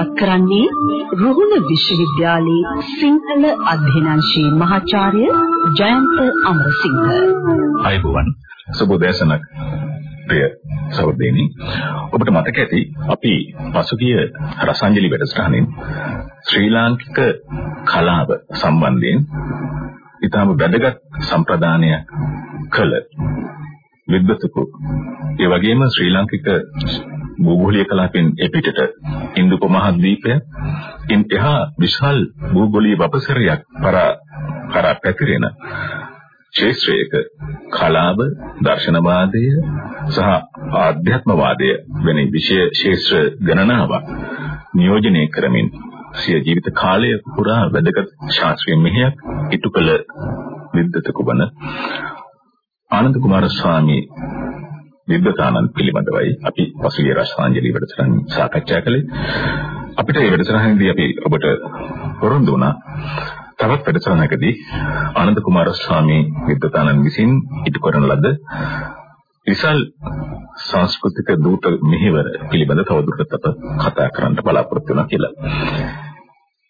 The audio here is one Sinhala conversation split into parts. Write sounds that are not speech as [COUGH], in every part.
ඉදිරිපත් කරන්නේ රුහුණ විශ්වවිද්‍යාලයේ සිංහල අධ්‍යනාංශයේ මහාචාර්ය ජයන්ත අමරසිංහ. අයබෝවන් සුබෝදෑසනක් ප්‍රිය සහෝදරයනි. ඔබට මතක ඇති අපි පසුගිය රසාංජලි වැඩසටහනින් ශ්‍රී ලාංකික කලාව සම්බන්ධයෙන් ඊටම වැදගත් සම්ප්‍රදානයක් කළ විද්වතුකු ඒ වගේම ශ්‍රී ලාංකික භූගෝලීය කලාපෙන් එපිටට ඉන්දු උපමහද්වීපය ඉන් එහා විශාල භූගෝලීය වපසරයක් පරා කරා පැතිරෙන ශේෂ්ත්‍රයක කලාව දර්ශනවාදය සහ ආධ්‍යාත්මවාදය වැනි විෂය ශේෂ්ත්‍ර ගණනාවක් නියෝජනය කරමින් සිය ජීවිත කාලය පුරා වැදගත් ශාස්ත්‍රීය මෙහෙයක් ඉටු කළ විද්වතෙකු වන ආනන්ද කුමාර ස්වාමී විද්වතානන් පිළිබඳවයි අපි පසුගිය රසාංජලි වැඩසටහන සාකච්ඡා කළේ. අපිට මේ වැඩසටහනේදී අපි ඔබට පොරොන්දු වුණා. තවත් වැඩසටහනකදී ආනන්ද කුමාර ස්වාමී විද්වතානන් විසින් ඉටු කරන ලද විශාල සංස්කෘතික දූත මෙහෙවර පිළිබඳ තවදුරටත් අප කතා කරන්න බලාපොරොත්තු වෙනවා කියලා.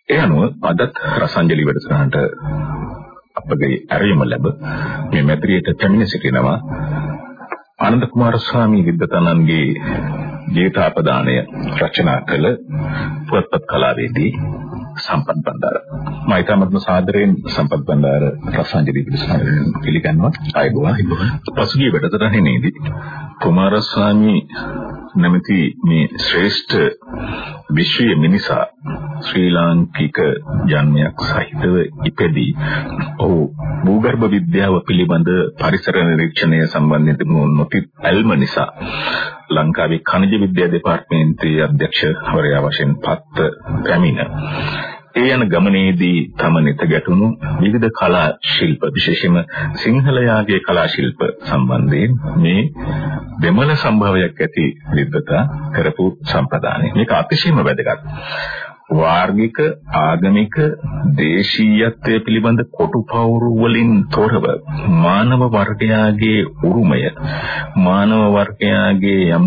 ඒ අනුව අදත් රසංජලි වැඩසටහනට අපගේ ඇරීම ලැබ මේ මැදිරියට පැමිණ සිටිනවා. ආනන්ද කුමාර ස්වාමී විද්වතනන්ගේ ජීවිතාපදානය රචනා කළ පුවත්පත් කලාවේදී සම්පත් බණ්ඩාර. මම ඊටමත්ම සාදරයෙන් සම්පත් බණ්ඩාර රසාංජලි පිළිසඳරෙන් පිළිගන්නවා. ආයුබෝවන් පසුගිය වැඩසටහනේදී කුමාරස්වාමී නැමැති මේ ශ්‍රේෂ්ඨ විශ්වීය මිනිසා ශ්‍රී ලාංකික ජන්මයක් සහිතව ඉපදී ඔහු භූගර්භ විද්‍යාව පිළිබඳ පරිසර නිරීක්ෂණය සම්බන්ධයෙන් නොතිත් ඇල්ම නිසා ලංකාවේ ඛනිජ විද්‍යා දෙපාර්තමේන්තුවේ අධ්‍යක්ෂවරයා වශයෙන් පත්ව පැමිණ ඒ යන ගමනේදී තම නෙත ගැටුණු විවිධ කලා ශිල්ප විශේෂයෙන්ම සිංහල යාගේ කලා ශිල්ප සම්බන්ධයෙන් මේ දෙමළ සම්භාවයක් ඇති විද්වතා කරපු සම්ප්‍රදානය. මේක අතිශයම වැදගත්. වාර්ගික ආගමික දේශීයත්වය පිළිබඳ කොටුපවුරු වලින් තොරව මානව වර්ගයාගේ උරුමය මානව වර්ගයාගේ යම්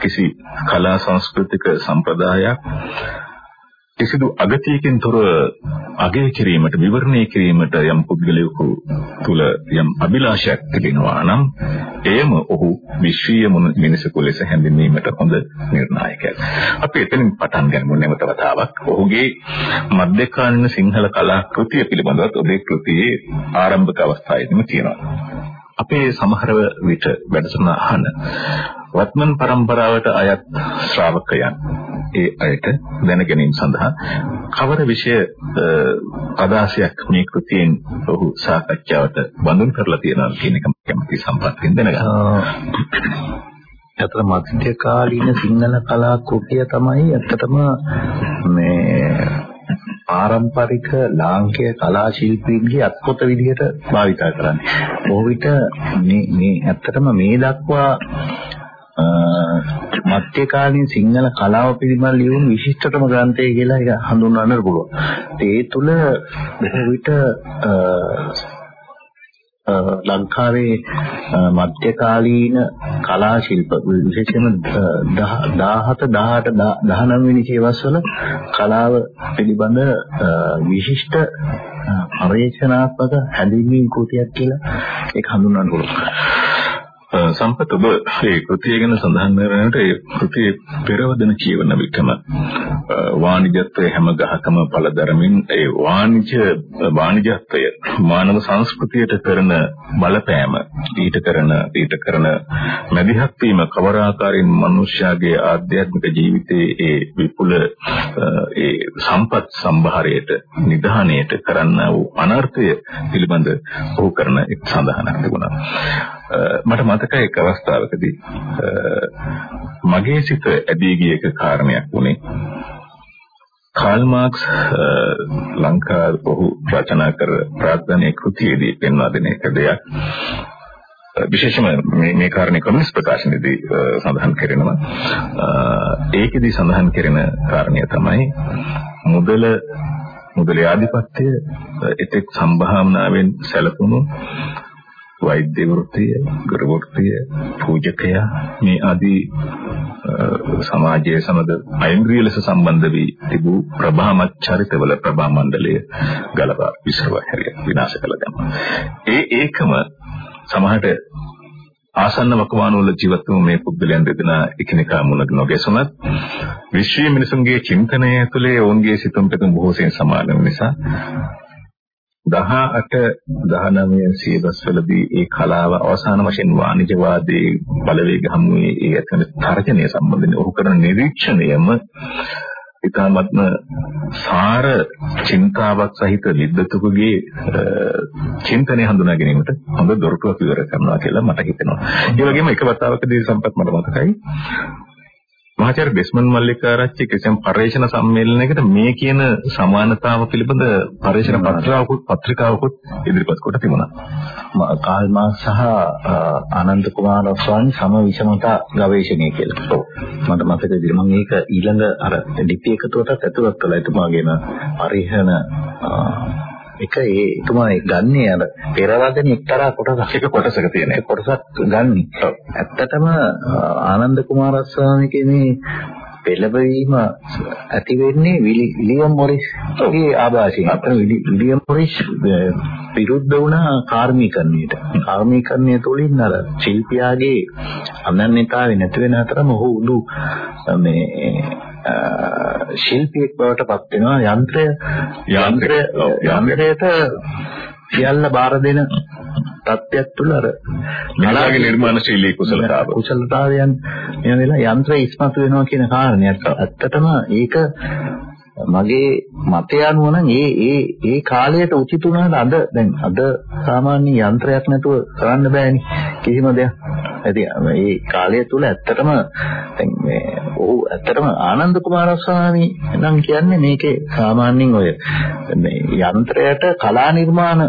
කිසි කලා සංස්කෘතික සම්ප්‍රදායක් කිසිදු අගතියකින් තොර අගය කිරීමට විවරණය කිරීමට යම් පුද්ගලයෙකු තුල යම් අභිලාෂයක් තිබෙනවා නම් එයම ඔහු විශ්වීය මිනිසෙකු ලෙස හැඳින්වීමට හොඳ නිර්ණායකයක්. අපි එතනින් පටන් ගමු නැවත වතාවක්. ඔහුගේ මධ්‍යකාලීන සිංහල කලා කෘතිය පිළිබඳව ඔබේ කෘතියේ ආරම්භක අවස්ථාවේදීම තියෙනවා. අපේ සමහර විට වැඩසටහන අහන වත්මන් પરම්පරාවට අයත් ශ්‍රාවකයන් ඒ අයට දැන ගැනීම සඳහා කවර විෂය අදාසයක් මේ කෘතියෙන් ඔහු සාකච්ඡාවට බඳුන් කරලා තියෙනවා කියන එක කැමති සම්පත්තියෙන් දැනගන්න. අතර මධ්‍ය කාලීන සිංහල කලා කෘතිය තමයි ඇත්තටම මේ පාරම්පරික ලාංකේය කලා ශිල්පීන්ගේ අත්පොත විදිහට භාවිත කරන්නේ. බොහෝ විට මේ මේ ඇත්තටම මේ දක්වා මධ්‍ය කාලීන සිංහල කලාව පිළිබඳ ලියුණු විශිෂ්ටතම ග්‍රන්ථය කියලා ඒක හඳුන්වන්නට පුළුවන්. ඒ තුල බොහෝ විට ලංකාවේ මධ්‍ය කාලීන කලා ශිල්ප විශේෂයෙන්ම 17 18 19 වෙනි සේවස්වල කලාව පිළිබඳ විශිෂ්ට පරිචනාත්මක හැඳින්වීම් කෘතියක් කියලා ඒක හඳුන්වන්න පුළුවන්. සම්පත් ඔබ මේ කෘතිය ගැන සඳහන් කරනකොට ඒ කෘතියේ පෙරවදන කියවන විටම වාණිජත්වයේ හැම ගහකම පළදරමින් ඒ වාණිජ වාණිජත්වය මානව සංස්කෘතියට කරන බලපෑම ඊට කරන ඊට කරන මැදිහත් වීම කවර ආකාරයෙන් මිනිස්යාගේ ආධ්‍යාත්මික ජීවිතයේ ඒ විපුල ඒ සම්පත් සම්භාරයට නිධානයට කරන්නා වූ අනර්ථය පිළිබඳ ඔහු කරන එක් සඳහනක් තිබුණා. මට මතකයි එක් අවස්ථාවකදී. මගේ සිත ඇදී ගිය එක කාරණයක් වුණේ. කාල් මාක්ස් ලංකාව ඔහු රචනා කර ප්‍රාර්ථනා කෘතියේදී පෙන්වා දෙන එක දෙයක්. විශේෂම මේ මේ කාරණේ කමියුනිස්ට් ප්‍රකාශනයේදී සඳහන් කරනවා. ඒකෙදී සඳහන් කරන කාරණය තමයි මුදල මුදලේ ආධිපත්‍ය එතෙක් සම්භාවනාවෙන් සැලකුණු වෛද්‍ය වෘත්තිය, ගෘහ වෘත්තිය, පූජකයා මේ ආදී සමාජයේ සමග අයින්ද්‍රිය ලෙස සම්බන්ධ වී තිබූ ප්‍රභාමත් චරිතවල ප්‍රභා මණ්ඩලය ගලපා විසිරුවා හැරිය විනාශ කළ දැම්මා. ඒ ඒකම සමහරට ආසන්න වකවානුව වල ජීවත් වූ මේ පුද්ගලයන් දෙදෙනා එකිනෙකා මුණ නොගැසුණත් විශ්වීය මිනිසුන්ගේ චින්තනය ඇතුලේ ඔවුන්ගේ සිතුම් පැතුම් බොහෝ සෙයින් සමාන නිසා 18 19 සියදස්වලදී ඒ කලාව අවසාන වශයෙන් වාණිජවාදී බලවේග හමුවේ ඒ ඇතන තර්ජනය සම්බන්ධයෙන් ඔහු කරන නිරීක්ෂණයම ඉතාමත්ම සාර චින්තාවක් සහිත විද්වතුකගේ චින්තනය හඳුනා ගැනීමට හොඳ දොරටුවක් විවර කරනවා කියලා මට හිතෙනවා. ඒ වගේම එක වතාවකදී සම්පත් මට මතකයි මහාචාර්ය බෙස්මන් මල්ලිකාරච්චි කිසියම් පරේෂණ සම්මේලනයකට මේ කියන සමානතාව පිළිබඳ පරේෂණ පත්‍රාවකුත් පත්‍රිකාවකුත් ඉදිරිපත් කොට තිබුණා. කාල් මාක්ස් සහ ආනන්ද කුමාර ස්වාමීන් සම විෂමතා ගවේෂණය කියලා. ඔව්. මට මතකයි මම ඒක ඊළඟ අර ලිපි එකතුවටත් ඇතුළත් කළා. එතුමාගේම පරිහරණ එක ඒ එතුමා ගන්නේ අර පෙරවදන එක්තරා කොටසක්. එක කොටසක තියෙන කොටසක් ගන්නි. ඇත්තටම ආනන්ද කුමාරස්වාමීගේ මේ පෙළඹවීම ඇති වෙන්නේ විලියම් මොරිස්ගේ ආభాෂයෙන්. අපේ විලියම් මොරිස් විරුද්ධ වුණා කාර්මීකරණයට. කාර්මීකරණය තුළින් අර ශිල්පියාගේ අනන්‍යතාවය නැති වෙන අතරම ඔහු උඩු මේ ශිල්පියෙක් බවට පත් වෙනවා යන්ත්‍රය යන්ත්‍රය යන්ත්‍රයට සියල්ල බාර දෙන තත්ත්වයක් තුළ අර මෙලාගේ නිර්මාණශීලී කුසලතාව. කුසලතාවයන් එන වෙලාව යන්ත්‍රය ඉස්මතු වෙනවා කියන කාරණයක්. ඇත්තටම ඒක මගේ මතය අනුව නම් ඒ ඒ ඒ කාලයට උචිත උනාට අද දැන් අද සාමාන්‍ය යන්ත්‍රයක් නැතුව කරන්න බෑනේ කිසිම දෙයක්. ඉතින් මේ කාලය තුල ඇත්තටම දැන් මේ ඔහු ඇත්තටම ආනන්ද කුමාරස්වාමී නම් කියන්නේ මේකේ සාමාන්‍යයෙන් ඔය මේ යන්ත්‍රයට කලා නිර්මාණ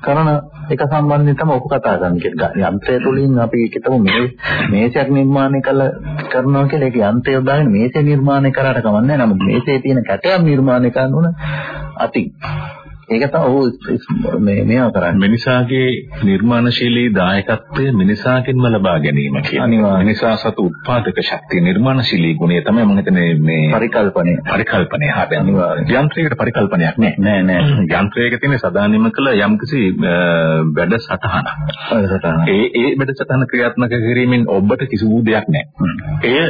කරන එක සම්බන්ධයෙන් තමයි ඔක කතා කරන්නේ. යන්ත්‍රය තුලින් අපි හිතමු මේ මේසයක් නිර්මාණය කළ කරනවා කියලා ඒක යන්ත්‍රය යොදාගෙන මේසය නිර්මාණය කරාට කමන්නේ නැහැ. නමුත් මේසයේ තියෙන කැටයම් නිර්මාණය කරන උන අතින් ඒක තමයි ඔහු මේ මේවා කරන්නේ. මිනිසාගේ නිර්මාණශීලී දායකත්වය මිනිසාකින්ම ලබා ගැනීම කියන්නේ. මිනිසා සතු උත්පාදක ශක්තිය නිර්මාණශීලී ගුණය තමයි මම හිතන්නේ මේ පරිකල්පනය. පරිකල්පනය හැබැයි යන්ත්‍රයකට පරිකල්පනයක් නැහැ. නෑ නෑ. [CLEARS THROAT] යන්ත්‍රයක තියෙන සදානිම කළ යම්කිසි වැඩ සටහනක්. ඒ ඒ වැඩ සටහන ක්‍රියාත්මක කිරීමෙන් ඔබට කිසි වූ දෙයක් නැහැ. එය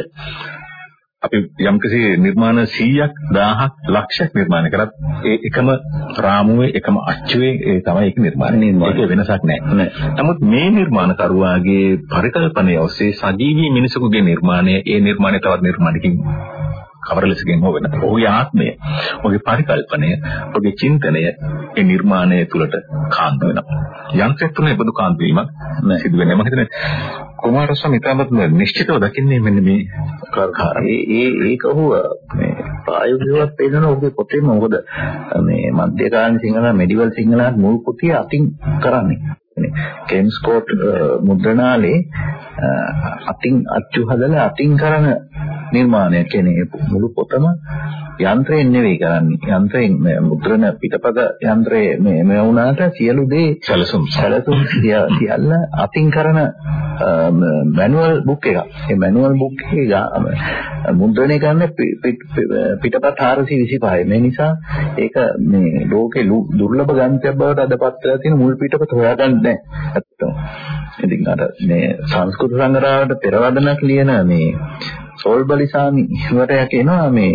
අපි යම්කිසි නිර්මාණ 100ක් 1000ක් ලක්ෂයක් නිර්මාණය කරත් ඒ එකම රාමුවේ එකම අච්චුවේ ඒ තමයි ඒක නිර්මාණය. ඒක වෙනසක් නැහැ. නමුත් මේ නිර්මාණකරුවාගේ පරිකල්පනය ඔස්සේ සජීවී මිනිසෙකුගේ නිර්මාණය ඒ නිර්මාණය තවත් නිර්මාණකින් කවර ලෙසකින් හෝ වෙනත. ඔහුගේ ආත්මය, ඔහුගේ පරිකල්පනය, ඔහුගේ චින්තනය ඒ නිර්මාණය තුළට කාන්ත වෙනවා. යන්ත්‍රයක් තුළ ඒබඳු කාන්ත වීමක් සිදු වෙනවා. මම හිතන්නේ කුමාරස්වාමී තාමත් නිශ්චිතව දකින්නේ මෙන්න මේ කාර්යය. ඒ ඒක ඔහු මේ ප්‍රායෝගිකව පෙන්නන ඔහුගේ පොතේම මොකද මේ මධ්‍යකාලීන සිංහල මෙඩිවල් සිංහල මුල් පොතිය අතින් කරන්නේ. කෙම්ස්කෝට් මුද්‍රණාලේ අතින් අච්චු හදලා අතින් කරන නිර්මාණය කියන්නේ මුළු පොතම යන්ත්‍රයෙන් නෙවෙයි කරන්නේ යන්ත්‍රයෙන් මුද්‍රණ පිටපත යන්ත්‍රයේ මේ මේ වුණාට සියලු දේ සැලසුම් සැලසුම් සියල්ල අතින් කරන මැනුවල් බුක් එකක්. ඒ මැනුවල් බුක් එකේ මුද්‍රණය කරන පිටපත් 425. මේ නිසා ඒක මේ ලෝකේ දුර්ලභ ග්‍රන්ථයක් බවට අදපත් වෙලා තියෙන මුල් පිටපත හොයාගන්න නැහැ. ඇත්තටම. ඉතින් අර මේ සංස්කෘත සංග්‍රහයට පෙරවදනක් ලියන මේ සෝල්බලිසාමි වරයා කියනවා මේ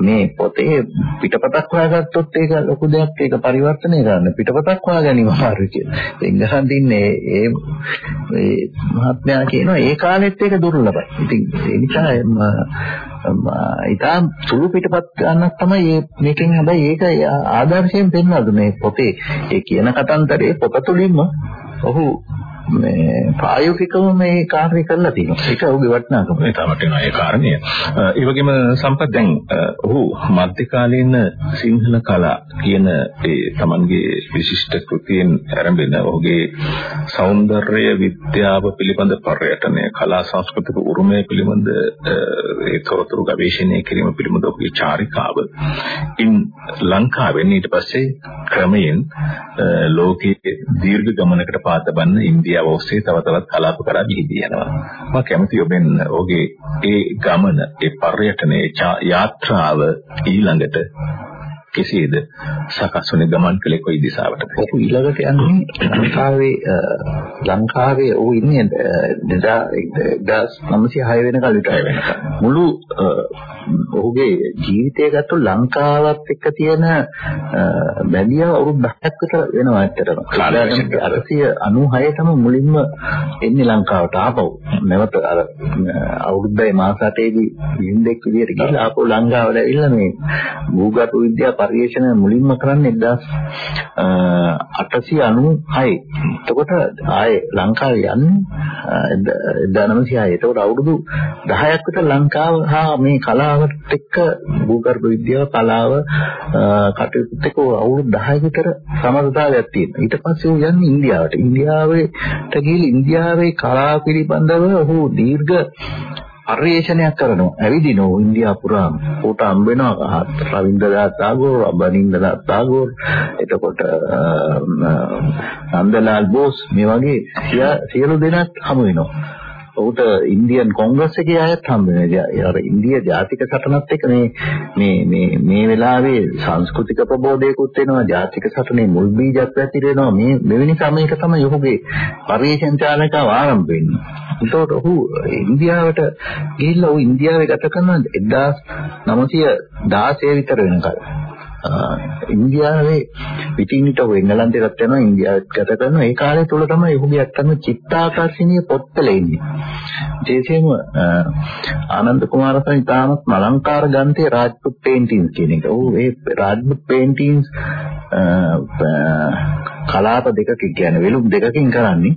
මේ පොතේ පිටපතක් හොයාගත්තොත් ඒක ලොකු දෙයක් ඒක පරිවර්තනය කරන්න පිටපතක් හොයා ගැනීම අමාරුයි කියලා. එංගලන්ත ඉන්නේ ඒ ඒ මහත්මයා කියනවා ඒ කාලෙත් ඒක දුර්ලභයි. ඉතින් ඒ නිසා ඉතාල සුළු පිටපත් ගන්නක් තමයි මේකෙන් හැබැයි ඒක ආදර්ශයෙන් පෙන්වලා දුන්නේ පොතේ ඒ කියන කතන්දරේ පොත තුලින්ම ඔහු මේ ප්‍රායෝගිකව මේ කාර්ය කරලා තියෙනවා. ඒක ඔහුගේ වටිනාකම. ඒ තමයි වෙනවා ඒ කාරණය. ඒ වගේම සම්පත් දැන් ඔහු මධ්‍යකාලීන සිංහල කලා කියන ඒ Tamanගේ විශිෂ්ට කෘතියෙන් ආරම්භන ඔහුගේ సౌందර්ය විද්‍යාව පිළිබඳ පර්යටනය කලා සංස්කෘතික උරුමය පිළිබඳ ඒ තොරතුරු ගවේෂණය කිරීම පිළිබඳ ඔහුගේ චාරිකාව ඉන් ලංකාවෙන් ඊට පස්සේ ක්‍රමයෙන් ලෝකයේ දීර්ඝ ගමනකට පාතබන්න ඉන්දියාව ඉන්දියාව ඔස්සේ තව තවත් කලාප කරා ගිහිදී යනවා. මම කැමති ඔබෙන් ඔහුගේ ඒ ගමන, ඒ පර්යටනයේ යාත්‍රාව ඊළඟට කෙසේද සකස් වුනේ ගමන් කළේ කොයි දිශාවටද? ඔහු ඊළඟට යන්නේ ලංකාවේ ලංකාවේ ඔහු ඉන්නේ 1906 වෙනකල් විතර වෙනකල්. මුළු ඔහුගේ ජීවිතය ගත්තොත් ලංකාවත් එක්ක තියෙන බැඳියා අවුරුදු 10ක් විතර වෙනවා ඇත්තටම. 1996 තමයි මුලින්ම එන්නේ ලංකාවට ආපහු. නැවත අර අවුරුද්දේ මාස 8ේදී වින්දෙක් විදියට ගිහලා ආපහු ලංකාවට ඇවිල්ලා මේ භූගත විද්‍යා පරිශන මුලින්ම කරන්නේ 1896. එතකොට ආයේ ලංකාවේ යන්නේ 1906. එතකොට අවුරුදු 10ක් විතර ලංකාව හා මේ කලාවත් එක්ක භූගර්භ විද්‍යාව කලාව කටයුතුත් එක්ක අවුරුදු 10 විතර සමගතාවයක් තියෙනවා. ඊට පස්සේ ਉਹ යන්නේ ඉන්දියාවට. ඉන්දියාවට ගිහින් ඉන්දියාවේ කලාව පිළිබඳව ඔහු දීර්ඝ පරිේශනයක් කරනවා. ඇවිදිනවා ඉන්දියා පුරාම. ඌට හම්බ වෙනවා රවින්ද්‍රනාත් tagore, අබනින්දනාත් tagore, එතකොට නන්දලාල් බෝස් මේ වගේ සියලු දෙනාත් හමු වෙනවා. ඔහුට ඉන්දියන් කොංග්‍රස් එකේ අයත් හම්බ වෙනවා. අර ඉන්දියා ජාතික සටනත් එක්ක මේ මේ මේ මේ වෙලාවේ සංස්කෘතික ප්‍රබෝධයකුත් වෙනවා. ජාතික සටනේ මුල් බීජත් වැතිරෙනවා. මේ මෙවැනි සමයක තමයි ඔහුගේ පරිේශන චාලකව ආරම්භ වෙන්නේ. ඒතකොට ඔහු ඉන්දියාවට ගිහිල්ලා ඔහු ඉන්දියාවේ ගත කරන 1916 විතර වෙනකල් ඉන්දියාවේ පිටින් හිටව එංගලන්තයටත් යනවා ඉන්දියාවට ගත කරනවා ඒ කාලය තුල තමයි ඔහුගේ අත්තම චිත්තාකර්ෂණීය පොත්පල එන්නේ විශේෂයෙන්ම ආනන්ද කුමාරසන් ඉතාමත් මලංකාර ගන්තේ රාජ්පුත් පේන්ටින්ස් කියන එක. ඔහු ඒ රාජ්පුත් පේන්ටින්ස් කලාප දෙකකින් කියන්නේ වෙලුම් දෙකකින් කරන්නේ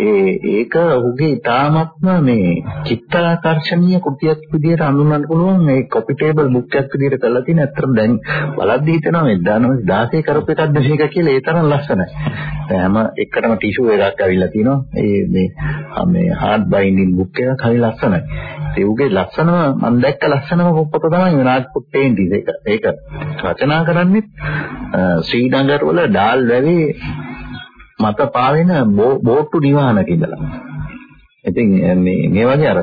ඒ ඒක ඔහුගේ ඉතාමත්ම මේ චිත්තාකර්ෂණීය කෘතියක් විදිහට හඳුන්වන්න පුළුවන් මේ කොපි ටේබල් බුක් එකක් විදිහට කරලා තියෙන අතරම දැන් බලද්දී හිතෙනවා මේ 1916 කරපු එකක්ද මේක කියලා ඒ තරම් ලස්සනයි. හැම එකටම ටිෂු එකක් අවිල්ලා තිනවා. ඒ මේ මේ හાર્ඩ් බයින්ඩින් බුක් එකක් හරි ලස්සනයි. ඒ උගේ ලස්සනම මම දැක්ක ලස්සනම පොත තමයි විනාඩ් පේන්ටිස් එක. ඒක රචනා කරන්නේ ශ්‍රී නගර වල ඩාල් වැවේ මත පාවෙන බෝට්ටු නිවහනක ඉඳලා. ඉතින් මේ මේ වගේ අර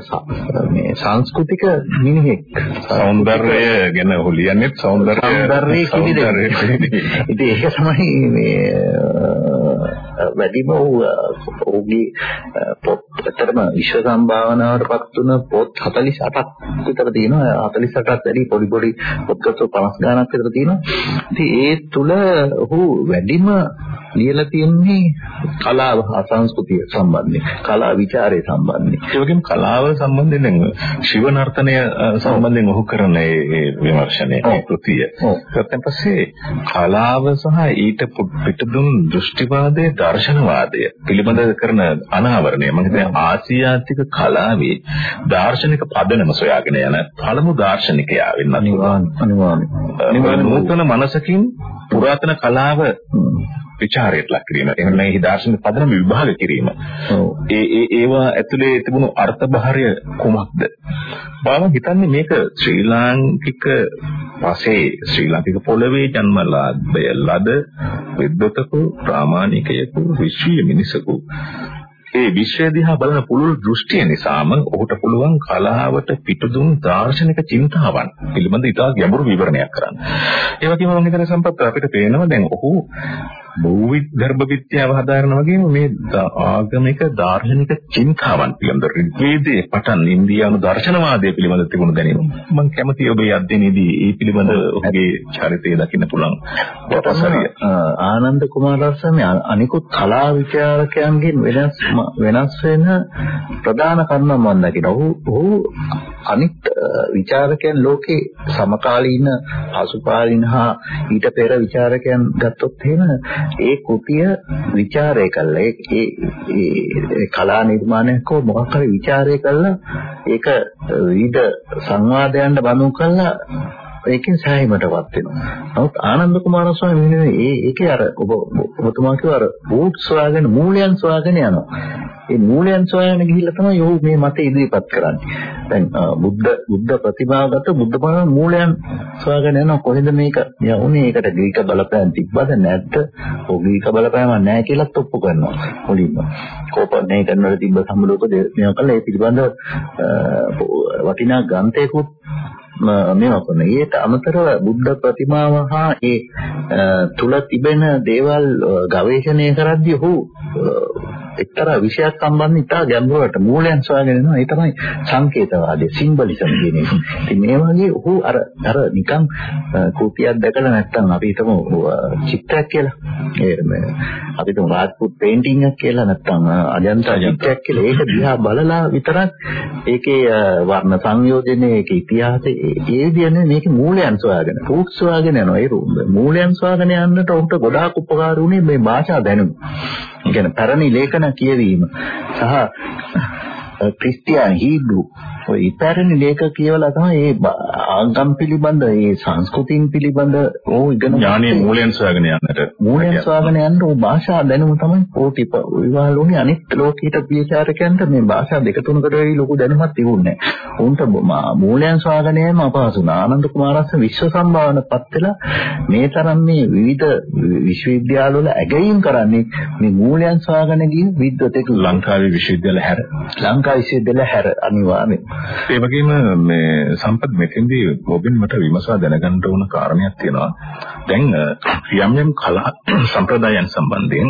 මේ සංස්කෘතික මිනිහෙක් సౌందර්යය ගැන හොලියන්නේ సౌందර්යය సౌందර්යය කිවිද. ඉතින් ඒක තමයි මේ වැඩිම ඔහුගේ පොත් අතරම විශ්ව සම්භාවනාවටපත් වුණ පොත් 48ක් විතර තියෙනවා. 48ක් වැඩි පොඩි පොඩි පොත්කත් 50 ගණක් විතර තියෙනවා. ඉතින් ඒ තුල ඔහු වැඩිම ලියලා තියෙන්නේ කලාව හා සංස්කෘතිය සම්බන්ධයෙන් කලා විචාරය සම්බන්ධයෙන්. ඒ වගේම කලාව සම්බන්ධයෙන් දැන් ශිව නර්තනය සම්බන්ධයෙන් ඔහු කරන ඒ විමර්ශනය කෘතිය. ඊට පස්සේ කලාව සහ ඊට පිටුදුන් දෘෂ්ටිවාදයේ දර්ශනවාදය පිළිබඳ කරන අනාවරණය. මම හිතන්නේ ආසියාතික කලාවේ දාර්ශනික පදනම සොයාගෙන යන පළමු දාර්ශනිකයා වෙන්න අනිවාර්යයෙන්. නූතන මනසකින් පුරාතන කලාව විචාරයට ලක් කිරීම. එහෙම නැත්නම් දාර්ශනික පදනම විභාග කිරීම. ඒ ඒ ඒවා ඇතුලේ තිබුණු අර්ථබහරය කුමක්ද? මම හිතන්නේ මේක ශ්‍රී ලාංකික පසේ ශ්‍රී ලාංකික පොළවේ ජන්මලා ලද විද්වතකු ප්‍රාමාණිකයෙකු විශ්වීය මිනිසකු ඒ විශ්වය දිහා බලන පුළුල් දෘෂ්ටිය නිසාම ඔහුට පුළුවන් කලාවට පිටුදුන් දාර්ශනික චින්තාවන් පිළිබඳ ඉතා ගැඹුරු විවරණයක් කරන්න. ඒ වගේම මම හිතන සම්පත් අපිට පේනවා දැන් ඔහු භූවිත් ගර්භ විද්‍යාව හදාරන වගේම මේ ආගමික දාර්ශනික චින්තාවන් පිළිබඳ ඍග්වේදයේ පටන් ඉන්දියානු දර්ශනවාදය පිළිබඳ තිබුණු දැනීම. මම කැමතියි ඔබේ අධ්‍යයනයේදී ඒ පිළිබඳ ඔබේ චරිතය දකින්න පුළුවන්. වපසරිය ආනන්ද කුමාරස්වාමී අනිකුත් කලා විචාරකයන්ගෙන් වෙනස් වෙනස් වෙන ප්‍රධාන කරුණ මම දකිනවා. ඔහු ඔහු අනිත් විචාරකයන් ලෝකේ සමකාලීන පසුකාලීන හා ඊට පෙර විචාරකයන් ගත්තොත් එහෙම ඒ කුටිය ਵਿਚාරය කළා ඒ ඒ කලා නිර්මාණයක් හෝ මොකක් හරි ਵਿਚාරය කළා ඒක විවිධ සංවාදයන්ට බඳුන් කළා ඒකෙන් සෑහීමටපත් වෙනවා. නමුත් ආනන්ද කුමාර ස්වාමී මෙන්න මේ ඒකේ අර ඔබ ඔබතුමා කිව්ව අර රූට්ස් හොයාගෙන මූලයන් හොයාගෙන යනවා. ඒ මූලයන් හොයාගෙන ගිහිල්ලා තමයි ඔහු මේ මත ඉදිරිපත් කරන්නේ. දැන් බුද්ධ බුද්ධ ප්‍රතිභාවගත බුද්ධ බණ මූලයන් සොයාගෙන යනවා කොහෙද මේක යන්නේ ඒකට ග්‍රීක බලපෑම් තිබ්බද නැද්ද? ඔව් ග්‍රීක බලපෑම නැහැ කියලාත් ඔප්පු කරනවා මුලින්ම. කෝපනය කරනවල තිබ්බ සම්ලෝක මේවා කළා ඒ පිළිබඳ වටිනා ග්‍රන්ථයකුත් මේවා කරන. ඊට අමතරව බුද්ධ ප්‍රතිමාව හා ඒ තුල තිබෙන දේවල් ගවේෂණය කරද්දී ඔහු එක්තරා විෂයක් සම්බන්ධ ඉතා ගැඹුරට මූලයන් සොයාගෙන යනවා. ඒ තමයි සංකේතවාදය, සිම්බලිසම් කියන එක. ඉතින් මේ වගේ ඔහු අර අර නිකන් කෘතියක් දැකලා නැත්තම් අපි හිතමු චිත්‍රයක් කියලා. ඒ අපි හිතමු රාජ්පුත් පේන්ටිං එකක් කියලා නැත්තම් අජන්තා චිත්‍රයක් කියලා. ඒක දිහා බලලා විතරක් ඒකේ වර්ණ සංයෝජනයේ ඒකේ ඉතිහාසය ඒ විදිහනේ මේකේ මූලයන් සොයාගෙන, ෆූට් සොයාගෙන යනවා. ඒ මූලයන් සොයාගෙන යන්නට උන්ට ගොඩාක් උපකාර වුණේ මේ භාෂා දැනුම. කියන්නේ පැරණි ලේඛන කියවීම සහ ක්‍රිස්තියානි හීබ්‍රු. ඔය ඉපැරණි ලේඛ කියවලා තමයි මේ ආගම් පිළිබඳ මේ සංස්කෘතීන් පිළිබඳ ඕ ඉගෙන ඥානයේ මූලයන් සොයාගෙන යන්නට මූලයන් සොයාගෙන යන්න ඕ භාෂා දැනුම තමයි පොටිප විවාහල උනේ අනිත් ලෝකීට විචාරකයන්ට මේ භාෂා දෙක තුනකට වැඩි ලොකු දැනුමක් තිබුණේ උන්ට මූලයන් සොයාගෙන යෑම අපහසු ආනන්ද කුමාරස්ස විශ්ව සම්භාවනපත් වෙලා මේ තරම් මේ විවිධ විශ්වවිද්‍යාලවල ඇගයීම් කරන්නේ මේ මූලයන් සොයාගෙන ගිය විද්වතෙක්. ලංකාවේ විශ්වවිද්‍යාල හැර. ලංකාවේ 122 හැර අනිවාර්යෙන්. ඒ වගේම මේ සම්පත් මෙතෙන්දී මොබින් මට විමසා දැනගන්න ඕන කාරණයක් තියෙනවා. දැන් යම් යම් කලා සම්ප්‍රදායන් සම්බන්ධයෙන්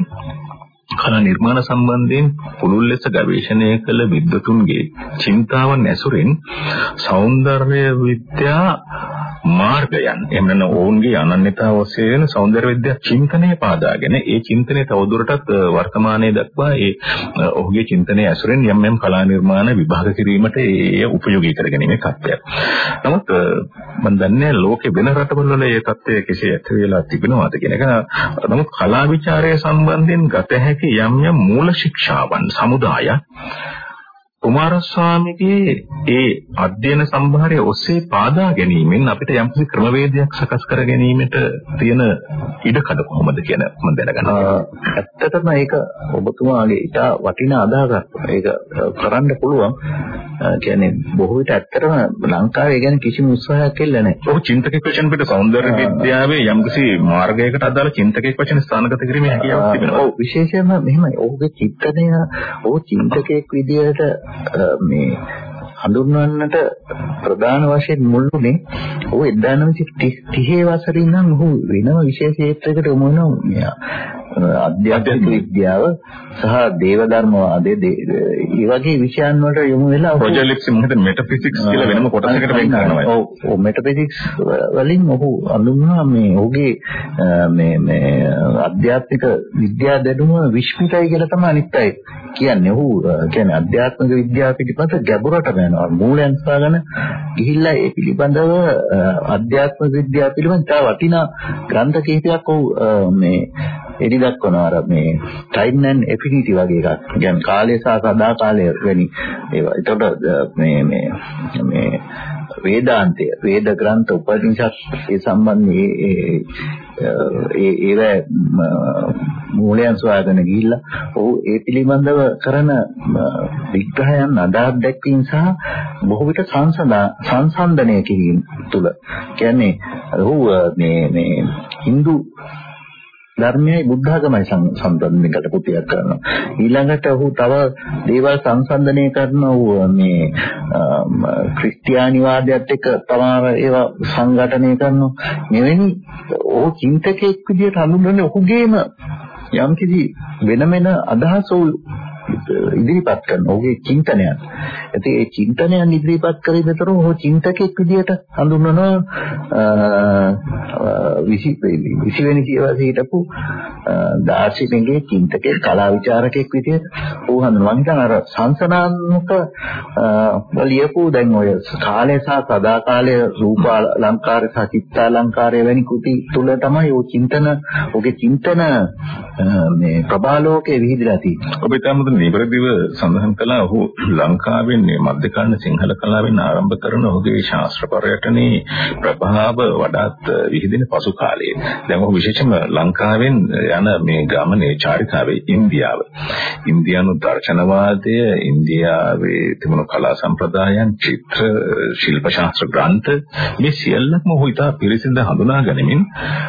කලා නිර්මාණ සම්බන්ධයෙන් පුළුල් ලෙස ගවේෂණය කළ විද්වතුන්ගේ චින්තාවන් ඇසුරෙන් සෞන්දර්ය විද්‍යා මාර්ගයන් එහෙම නැත්නම් ඔවුන්ගේ අනන්‍යතාව ඔස්සේ සෞන්දර්ය විද්‍යා චින්තනය පාදාගෙන ඒ චින්තනය තවදුරටත් වර්තමානයේ දක්වා ඒ ඔහුගේ චින්තනයේ ඇසුරෙන් යම් යම් කලා නිර්මාණ විභාග කිරීමට ඒ උපයෝගී කරගැනීමේ තත්ත්වයක්. නමුත් මම දන්නේ ලෝකේ වෙන රටවල වල ඒ තත්ත්වය කෙසේ ඇති වෙලා තිබෙනවද කියන එක. නමුත් කලා විචාරය සම්බන්ධයෙන් ගත හැකි යම් යම් මූල ශික්ෂාවන් සමුදායක් කුමාරස්වාමීගේ ඒ අධ්‍යයන සම්භාරය ඔස්සේ පාදා ගැනීමෙන් අපිට යම්කිසි ක්‍රමවේදයක් සකස් කර ගැනීමට තියෙන ඉඩකඩ කොහොමද කියන මම දැනගන්න ඇත්තටම ඒක ඔබතුමාගේ ඊට වටිනා අදහසක්. ඒක කරන්න පුළුවන්. කියන්නේ බොහෝ විට ඇත්තටම ලංකාවේ ගැන කිසිම උත්සාහයක් කෙල්ල නැහැ. ඔහු චින්තකෙක් වචන පිට සෞන්දර්ය විද්‍යාවේ යම්කිසි මාර්ගයකට අදාළ චින්තකෙක් වචන ස්ථානගත කිරීමේ හැකියාවක් තිබෙනවා. ඔව් විශේෂයෙන්ම මෙහෙමයි. ඔහුගේ චින්තනය ඔහු චින්තකෙක් විදියට මේ හඳුන්වන්නට ප්‍රධාන වශයෙන් මුල්ුනේ ඔහු 1930 වසරේ ඉඳන් ඔහු වෙනම විශේෂ ක්ෂේත්‍රයකට යොමු වෙනවා. අධ්‍යාත්මික විද්‍යාව සහ දේව ධර්මවාදයේ ඒ වගේ විෂයන් වලට යොමු වෙලා ප්‍රොජෙක්ට්ස් මොකද මෙටාෆිසික්ස් කියලා වෙනම කොටසකට වෙන් කරනවා. ඔව් ඔව් මෙටාෆිසික්ස් වලින් ඔහු අඳුන්වනවා මේ ඔහුගේ මේ මේ අධ්‍යාත්මික විද්‍යා දැනුම විශ්මිතයි කියලා තමයි අනිත් අය කියන්නේ. ඔහු කියන්නේ අධ්‍යාත්මික විද්‍යාව පිටිපස්ස ගැඹුරට යනවා. මූලයන් සාගෙන ගිහිල්ලා ඒ පිළිබඳව අධ්‍යාත්මික විද්‍යාව පිළිබඳව තව වටිනා ග්‍රන්ථ කිහිපයක් ඔහු මේ එලි දක්වනවා අර මේ time and affinity වගේ එකක්. කියන්නේ කාලය සහ සදාකාලය වැනි ඒවා. ඒකට මේ මේ මේ වේදාන්තය වේද ග්‍රන්ථ උපනිෂද් ඒ සම්බන්ධ ඒ ඒ මූලයන් සොයාගෙන ගිහිල්ලා ඔහු ඒ පිළිබඳව කරන විග්‍රහයන් අදාළ දැක්වීම සහ බොහෝ විට සංසදා සංසන්දනය කිරීම තුළ කියන්නේ ඔහු මේ මේ Hindu ධර්මයයි බුද්ධ ආගමයි සම්බන්ධ කටපුතියක් කරනවා. ඊළඟට ඔහු තව දේවල් සංසන්දනය කරනවා මේ ක්‍රිස්තියානිවාදයට එක්ක තමයි ඒවා සංගඨනය කරනවා. මෙවැනි ඔහු චින්තකෙක් විදිහට හඳුන්වන්නේ ඔහුගේම යම්කිසි වෙන වෙන අදහස් ඉදිරිපත් කරන ඔහුගේ චින්තනයන්. ඉතින් ඒ චින්තනයන් ඉදිරිපත් කරේ විතර ඔහු චින්තකෙක් විදිහට හඳුන්වනවා 20 20 වෙනි සියවසේ හිටපු දාර්ශනිකගේ චින්තකෙක් කලා විචාරකෙක් විදිහට ඔහු හඳුන්වනවා. මම හිතන අර සංසනාත්මක ලියපු දැන් ඔය කාලය සහ සදාකාලය රූප අලංකාරය සහ චිත්ත අලංකාරය වැනි කෘති තුල තමයි ඔය චින්තන ඔහුගේ චින්තන මේ ප්‍රබාලෝකයේ විහිදලා තියෙන්නේ. ඔබ ඊටමද නිවැරදිව සඳහන් කළා ඔහු ලංකාවෙන් මේ මධ්‍යකාලීන සිංහල කලාවෙන් ආරම්භ කරන ඔහුගේ ශාස්ත්‍ර පර්යටනයේ ප්‍රභාව වඩාත් විහිදෙන පසු කාලයේ. දැන් ඔහු විශේෂයෙන්ම ලංකාවෙන් යන මේ ගමනේ චාරිකාවේ ඉන්දියාව. ඉන්දියානු දර්ශනවාදය, ඉන්දියාවේ තිබුණු කලා සම්ප්‍රදායන්, චිත්‍ර, ශිල්ප ශාස්ත්‍ර ග්‍රන්ථ මේ සියල්ලක්ම ඔහු ඉතා පිරිසිඳ හඳුනා ගනිමින්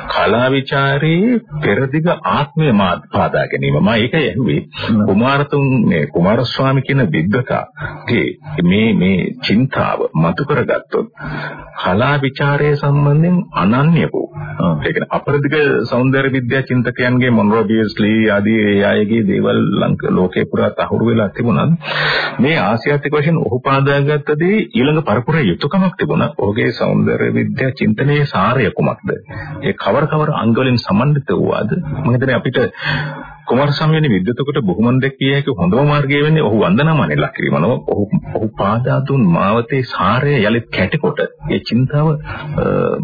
කලා විචාරයේ පෙරදිග ආත්මය පාදා ගැනීම. මම ඒකයි ඇහුවේ. රහතුන් මේ කුමාරස්වාමි කියන විද්වතාගේ මේ මේ චින්තාව මතු කරගත්තොත් කලා ਵਿਚාරය සම්බන්ධයෙන් අනන්‍ය වූ ඒ කියන්නේ අපරදිග සෞන්දර්ය විද්‍යා චින්තකයන්ගේ මොනරෝ බියස්ලී ආදී අයගේ දේවල් ලංක ලෝකේ පුරා තහවුරු වෙලා තිබුණත් මේ ආසියාතික වශයෙන් ඔහු පාදාගත්ත දේ ඊළඟ පරපුරේ යුතුයකමක් තිබුණා. ඔහුගේ සෞන්දර්ය විද්‍යා චින්තනයේ සාරය කුමක්ද? ඒ කවර කවර අංගවලින් සමන්විත වූවාද මම හිතන්නේ අපිට කුමාරස්වාමී වෙන විද්‍යුතකට බොහොමන් දැක්කිය හැකි හොඳම මාර්ගය වෙන්නේ ඔහු වන්දනාමානෙ ලක් කිරීම නෝ ඔහු ඔහු පාදා දුන් මාවතේ සාරය යලිත් කැටකොට ඒ චින්තාව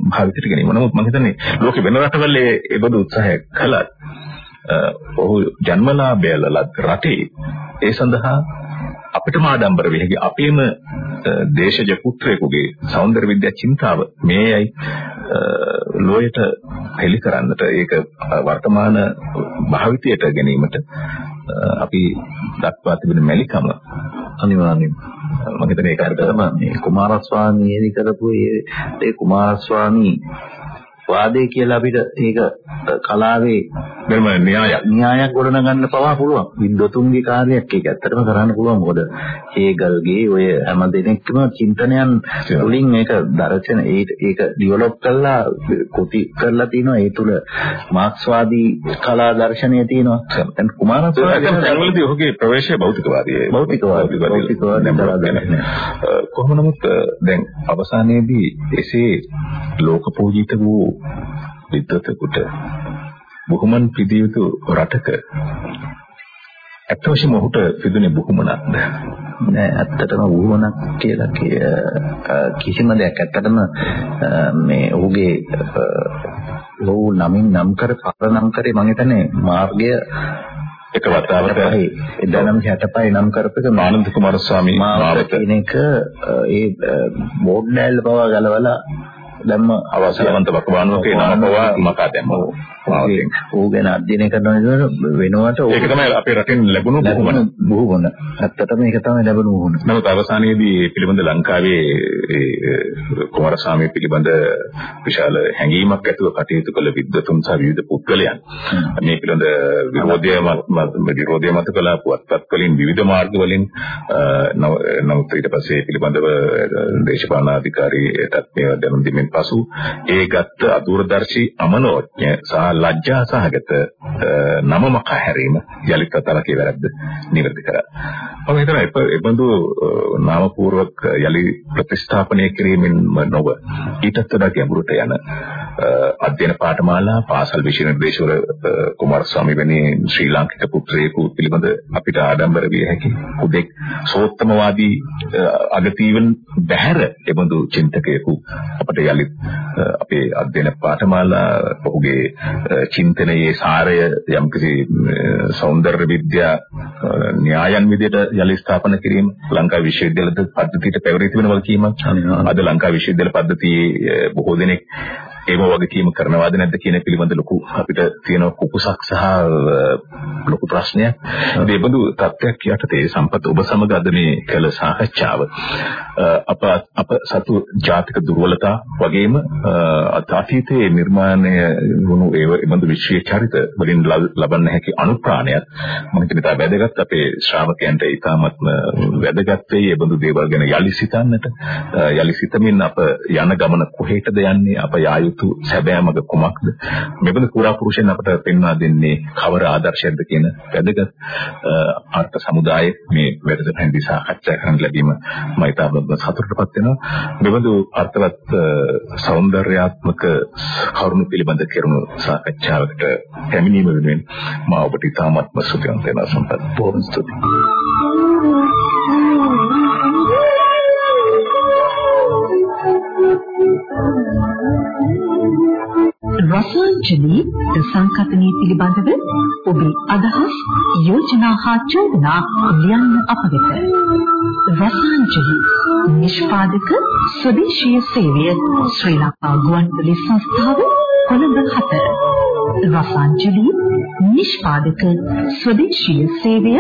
භාවිතයට ගැනීම. නමුත් මම හිතන්නේ ලෝකෙ වෙන රටවල ඒ බඳු උත්සාහය කළත් ඔහු ජන්මලාභය ලත් රටේ ඒ සඳහා අපිටම ආඩම්බර වෙහි අපේම දේශජ පුත්‍රයෙකුගේ సౌందර්ය විද්‍යා චින්තාව මේයි ලෝයට හෙළි කරන්නට ඒක වර්තමාන භාවිතයට ගැනීමට අපි දක්වා තිබෙන මැලිකම අනිවාර්යයෙන් මම හිතන්නේ ඒක හරියට තමයි. මේ කුමාරස්වාමී කරපු ඒ කුමාරස්වාමී වාදේ කියලා අපිට ඒක කලාවේ මෙම න්‍යායක් න්‍යායක් ගොඩනගන්න පවා පුළුවන්. විද්වතුන්ගේ කාර්යයක් ඒක ඇත්තටම කරන්න පුළුවන්. මොකද හේගල්ගේ ඔය හැම දෙනෙක්ම චින්තනයන් වලින් මේක දර්ශන ඒක ඩෙවලොප් කරලා කොටි කරලා තිනවා. ඒ තුල මාක්ස්වාදී කලා දර්ශනය තියෙනවා. දැන් කුමාරස්වාමී ඔහුගේ ප්‍රවේශය භෞතිකවාදී භෞතිකවාදී කොහොම නමුත් දැන් අවසානයේදී එසේ ලෝක පූජිත වූ විද්වතෙකුට බොහොමන් පිදිය යුතු රටක ඇත්ත වශයෙන්ම ඔහුට පිදුනේ බොහොමනක්ද? නෑ ඇත්තටම වුවණක් කියලා කිසිම දෙයක් ඇත්තටම මේ ඔහුගේ ඔහු නමින් නම් කර පර නම් කරේ මම හිතන්නේ මාර්ගය එක වතාවට 1965 නම් කරපේක ආනන්ද කුමාරස්වාමී මාවත. කියන එක ඒ බෝඩ් ලෑල්ල පවා ගලවලා දැම්ම අවසරවන්ත වකවානුවකේ නම පවා මකා දැම්මා. ඌ ගැන අධ්‍යයනය කරන වෙනවට ඒක තමයි අපේ රටෙන් ලැබුණු බුහුමන. බුහුමන. ඇත්තටම ඒක තමයි ලැබුණු බුහුමන. නමුත් අවසානයේදී මේ පිළිබඳ ලංකාවේ කුමාරස්වාමී පිළිබඳ විශාල හැඟීමක් ඇතුව කටයුතු කළ විද්වතුන් සහ විවිධ පුද්ගලයන් මේ පිළිබඳ විරෝධය විරෝධය මත කළ පුවත්පත් වලින් විවිධ මාර්ග වලින් නමුත් ඊට පස්සේ පිළිබඳව දේශපාලන අධිකාරියටත් මේවා දැනුම් දීමෙන් පසු ඒ ගත්ත අදූරදර්ශී අමනෝඥ සහ ලැජ්ජා සහගත නම මකා හැරීම යලිත් අතරකේ වැරද්ද නිවැරදි කරා. මම හිතනවා ඒ බඳු නාමපූර්වක යලි ප්‍රතිස්ථාපනය කිරීමෙන් නොව ඊටත් වඩා ගැඹුරට යන අධ්‍යයන පාඨමාලා පාසල් විෂය නිර්දේශවල කුමාරස්වාමී වැනි ශ්‍රී ලාංකික පුත්‍රයෙකු පිළිබඳ අපිට ආඩම්බර විය හැකි උදෙක් සෝත්තමවාදී අගතියෙන් බැහැර එබඳු චින්තකයෙකු අපට යලිත් අපේ අධ්‍යයන පාඨමාලා ඔහුගේ චින්තනයේ සාරය යම්කිසි సౌందර්ය විද්‍යා න්‍යායන් විදිහට යලි ස්ථාපන කිරීම ලංකා විශ්වවිද්‍යාලද පද්ධතියට පැවරී තිබෙන වගකීමක් අද ලංකා විශ්වවිද්‍යාල පද්ධතියේ බොහෝ දෙනෙක් ඒව වගකීම කරනවාද නැද්ද කියන පිළිබඳ ලොකු අපිට තියෙන කුකුසක් සහ ලොකු ප්‍රශ්නයක්. මේ බඳු තත්ත්වයක් යටතේ සම්පත් ඔබ සමග අද මේ කළ සාකච්ඡාව. අප අප සතු ජාතික දුර්වලතා වගේම අතීතයේ නිර්මාණය වුණු ඒ බඳු විශ්වීය චරිත වලින් ලබන්න හැකි අනුප්‍රාණයත් මම හිතනවා වැදගත්. අපේ ශ්‍රාවකයන්ට ඉතාමත්ම වැදගත් වෙයි ඒ බඳු දේවල් ගැන යලි සිතන්නට. යලි සිතමින් අප යන ගමන කොහෙටද යන්නේ? අප යා යුතු සැබෑමක කුමක්ද? මෙබඳු පුරා පුරුෂයන් අපට පෙන්වා දෙන්නේ කවර ආදර්ශයක්ද කියන වැදගත් අර්ථ සමුදායේ මේ වැඩසටහනදී සාකච්ඡා කරන්න ලැබීම මම ඉතාම සතුටුපත් වෙනවා. මෙබඳු අර්ථවත් సౌందర్యාත්මක කරුණු පිළිබඳ කෙරුණු සාකච්ඡාවකට පැමිණීම වෙනුවෙන් මම ඔබට ඉතාමත්ම සුඛවන්ත වෙනවා සම්පත්. බොහොම ස්තුතියි. රසායනික සංකතනයේ පිළිබඳව ඔබේ අදහස් යෝජනා හා චෝදනා ලියන්න අප වෙත. රසායනික නිෂ්පාදක ස්වදේශීය සේවය ශ්‍රී ලංකා ගුවන්විදුලි සංස්ථාව කොළඹ 7. රසායනික නිෂ්පාදක ස්වදේශීය සේවය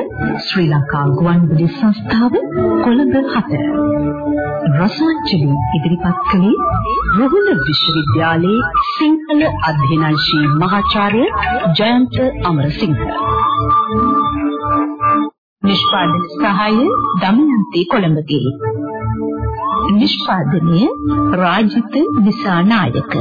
ශ්‍රී ලංකා ගුවන්විදුලි සංස්ථාව කොළඹ 7. රසායනික ඉදිරිපත් කළේ රුහුණ විශ්වවිද්‍යාලයේ සිංහල අධ්‍යනාංශී මහාචාර්ය ජයන්ත අමරසිංහ. නිෂ්පාදන සහාය දමයන්ති කොළඹගේ. නිෂ්පාදනය රාජිත දිසානායක.